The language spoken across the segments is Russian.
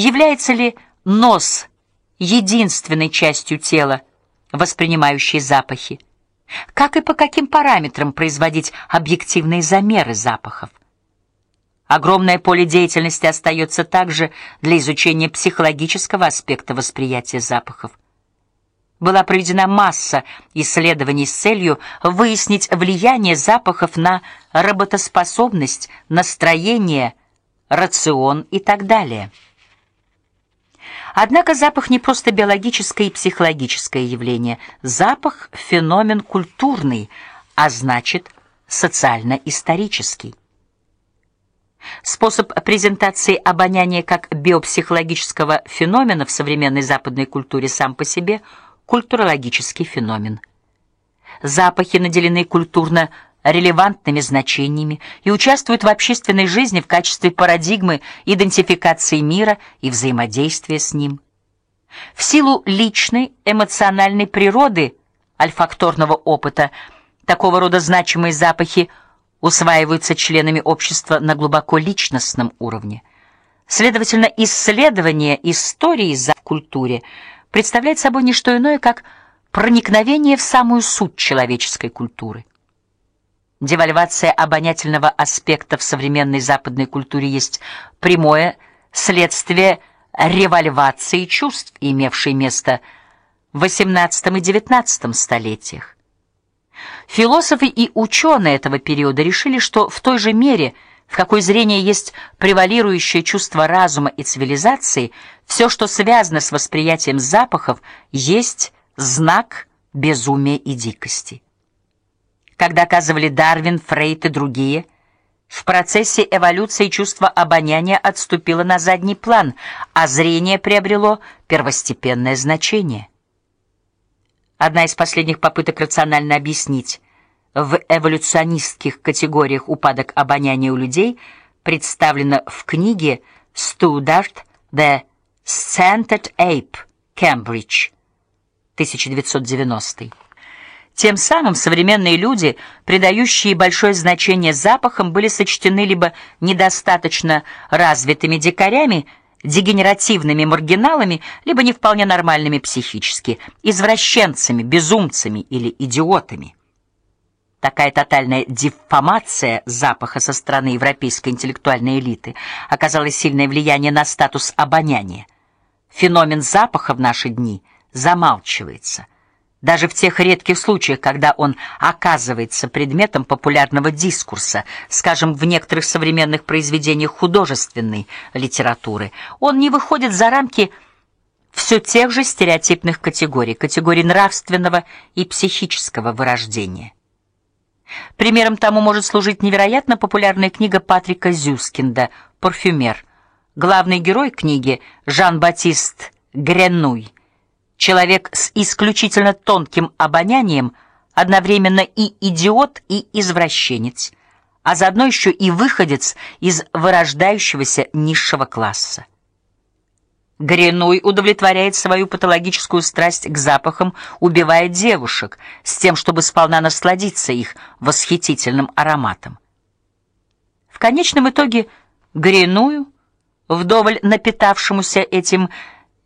Является ли нос единственной частью тела, воспринимающей запахи? Как и по каким параметрам производить объективные замеры запахов? Огромное поле деятельности остается также для изучения психологического аспекта восприятия запахов. Была проведена масса исследований с целью выяснить влияние запахов на работоспособность, настроение, рацион и так далее. Однако запах не просто биологическое и психологическое явление. Запах феномен культурный, а значит, социально-исторический. Способ презентации обоняния как биопсихологического феномена в современной западной культуре сам по себе культурологический феномен. Запахи наделены культурно релевантными значениями и участвуют в общественной жизни в качестве парадигмы идентификации мира и взаимодействия с ним. В силу личной эмоциональной природы альфакторного опыта такого рода значимые запахи усваиваются членами общества на глубоко личностном уровне. Следовательно, исследование истории за культуре представляет собой не что иное, как проникновение в самую суть человеческой культуры. Девальвация обонятельного аспекта в современной западной культуре есть прямое следствие револьвации чувств, имевшей место в XVIII и XIX столетиях. Философы и ученые этого периода решили, что в той же мере, в какой зрение есть превалирующее чувство разума и цивилизации, все, что связано с восприятием запахов, есть знак безумия и дикости. Как доказывали Дарвин, Фрейд и другие, в процессе эволюции чувство обоняния отступило на задний план, а зрение приобрело первостепенное значение. Одна из последних попыток рационально объяснить в эволюционистских категориях упадок обоняния у людей представлена в книге Stuttgart The Scented Ape, Cambridge, 1990. Тем самым современные люди, придающие большое значение запахам, были сочтены либо недостаточно развитыми дикарями, дегенеративными маргиналами, либо не вполне нормальными психически, извращенцами, безумцами или идиотами. Такая тотальная дефамация запаха со стороны европейской интеллектуальной элиты оказала сильное влияние на статус обоняния. Феномен запаха в наши дни замалчивается – даже в тех редких случаях, когда он оказывается предметом популярного дискурса, скажем, в некоторых современных произведениях художественной литературы, он не выходит за рамки все тех же стереотипных категорий, категорий нравственного и психического вырождения. Примером тому может служить невероятно популярная книга Патрика Зюскинда Парфюмер. Главный герой книги Жан-Батист Гренуй человек с исключительно тонким обонянием, одновременно и идиот, и извращенец, а заодно еще и выходец из вырождающегося низшего класса. Гренуй удовлетворяет свою патологическую страсть к запахам, убивая девушек, с тем, чтобы сполна насладиться их восхитительным ароматом. В конечном итоге Греную, вдоволь напитавшемуся этим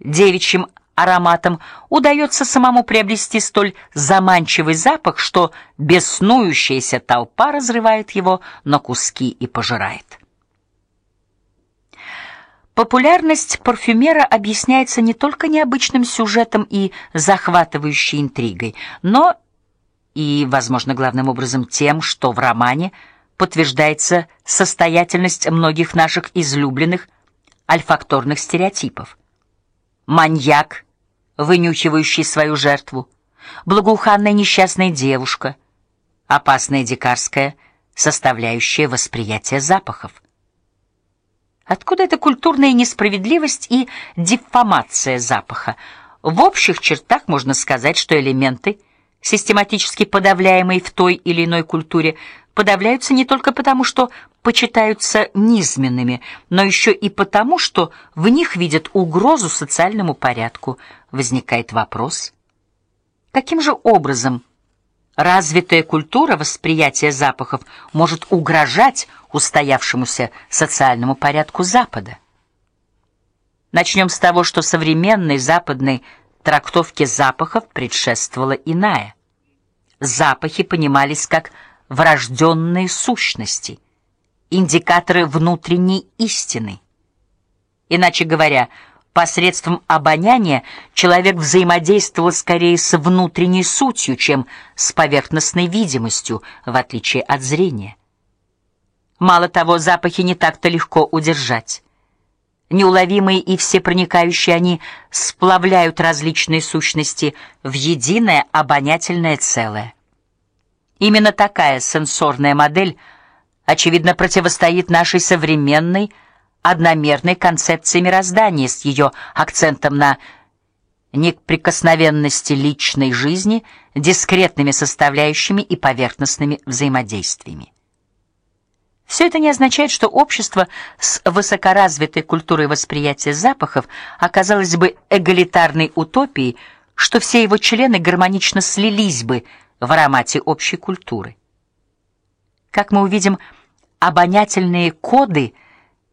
девичьим ароматом удается самому приобрести столь заманчивый запах, что беснующаяся толпа разрывает его на куски и пожирает. Популярность парфюмера объясняется не только необычным сюжетом и захватывающей интригой, но и, возможно, главным образом тем, что в романе подтверждается состоятельность многих наших излюбленных альфакторных стереотипов. Маньяк вынюхивающий свою жертву, благоуханная несчастная девушка, опасная дикарская составляющая восприятия запахов. Откуда эта культурная несправедливость и дефамация запаха? В общих чертах можно сказать, что элементы, систематически подавляемые в той или иной культуре, подавляются не только потому, что почитаются низменными, но еще и потому, что в них видят угрозу социальному порядку. Возникает вопрос: каким же образом развитая культура восприятия запахов может угрожать устоявшемуся социальному порядку Запада? Начнем с того, что современной западной трактовке запахов предшествовала иная. Запахи понимались как врожденные сущности, индикаторы внутренней истины. Иначе говоря, посредством обоняния человек взаимодействовал скорее с внутренней сутью, чем с поверхностной видимостью, в отличие от зрения. Мало того, запахи не так-то легко удержать. Неуловимые и всепроникающие они сплавляют различные сущности в единое обонятельное целое. Именно такая сенсорная модель очевидно противостоит нашей современной одномерной концепции мироздания с ее акцентом на неприкосновенности личной жизни, дискретными составляющими и поверхностными взаимодействиями. Все это не означает, что общество с высокоразвитой культурой восприятия запахов оказалось бы эгалитарной утопией, что все его члены гармонично слились бы в аромате общей культуры. Как мы увидим, обонятельные коды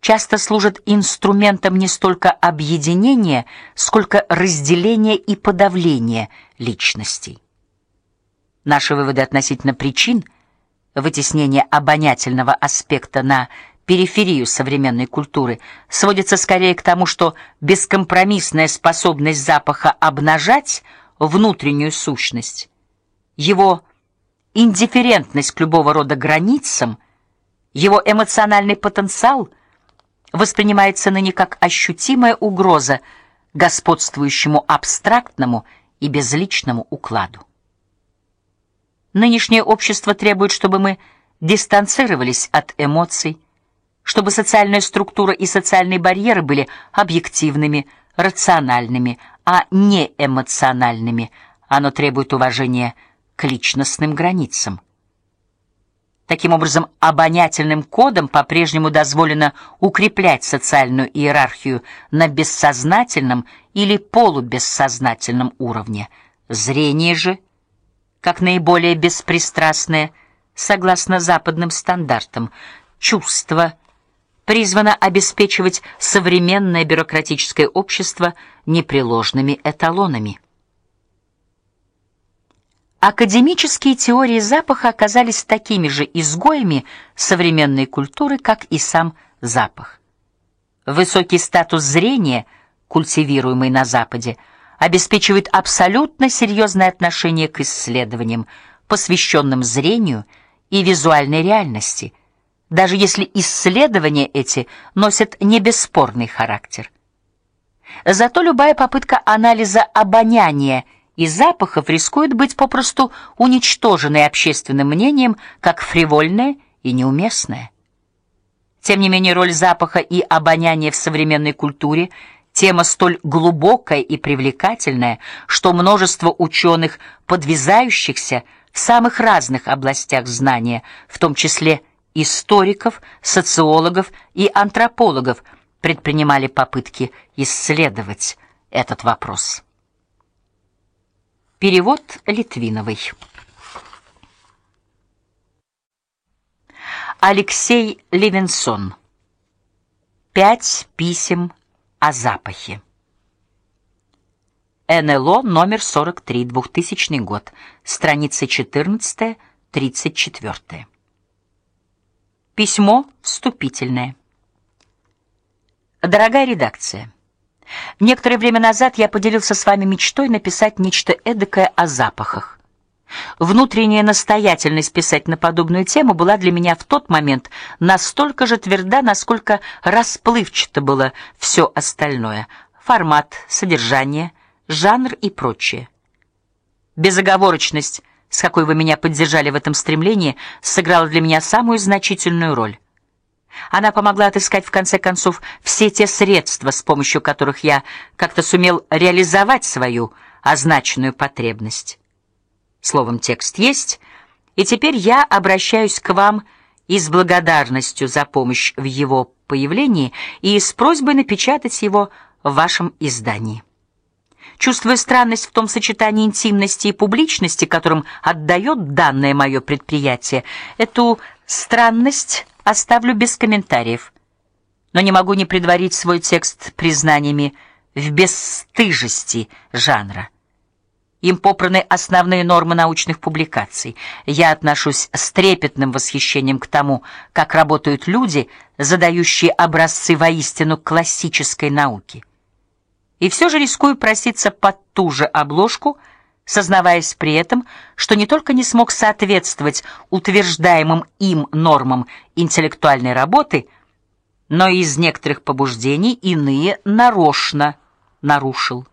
часто служат инструментом не столько объединения, сколько разделения и подавления личностей. Наши выводы относительно причин – вытеснение обонятельного аспекта на периферию современной культуры сводится скорее к тому, что бескомпромиссная способность запаха обнажать внутреннюю сущность, его индифферентность к любого рода границам, его эмоциональный потенциал воспринимается ныне как ощутимая угроза господствующему абстрактному и безличному укладу. Нынешнее общество требует, чтобы мы дистанцировались от эмоций, чтобы социальная структура и социальные барьеры были объективными, рациональными, а не эмоциональными. Оно требует уважения к личностным границам. Таким образом, обонятельным кодом по-прежнему дозволено укреплять социальную иерархию на бессознательном или полубессознательном уровне. Зрение же как наиболее беспристрастное, согласно западным стандартам, чувство призвано обеспечивать современное бюрократическое общество непреложными эталонами. Академические теории запаха оказались такими же изгоями современной культуры, как и сам запах. Высокий статус зрения, культивируемый на западе, обеспечивает абсолютно серьезное отношение к исследованиям, посвященным зрению и визуальной реальности, даже если исследования эти носят не бесспорный характер. Зато любая попытка анализа обоняния и запахов рискует быть попросту уничтоженной общественным мнением как фривольная и неуместная. Тем не менее, роль запаха и обоняния в современной культуре – Тема столь глубокая и привлекательная, что множество ученых, подвязающихся в самых разных областях знания, в том числе историков, социологов и антропологов, предпринимали попытки исследовать этот вопрос. Перевод Литвиновой. Алексей Левинсон. Пять писем о запахе. НЛО номер 43, 2000 год, страница 14-34. Письмо вступительное. Дорогая редакция, некоторое время назад я поделился с вами мечтой написать нечто эдакое о запахах. Внутренняя настоятельность писать на подобную тему была для меня в тот момент настолько же тверда, насколько расплывчато было все остальное: формат, содержание, жанр и прочее. Безоговорочность, с какой вы меня поддержали в этом стремлении, сыграла для меня самую значительную роль. Она помогла отыскать в конце концов все те средства, с помощью которых я как-то сумел реализовать свою означенную потребность. Словом, текст есть, и теперь я обращаюсь к вам и с благодарностью за помощь в его появлении и с просьбой напечатать его в вашем издании. Чувствуя странность в том сочетании интимности и публичности, которым отдает данное мое предприятие, эту странность оставлю без комментариев. но не могу не предварить свой текст признаниями в бесстыжести жанра. Им попраны основные нормы научных публикаций. Я отношусь с трепетным восхищением к тому, как работают люди, задающие образцы воистину классической науки. И все же рискую проситься под ту же обложку, сознаваясь при этом, что не только не смог соответствовать утверждаемым им нормам интеллектуальной работы, но и из некоторых побуждений иные нарочно нарушил.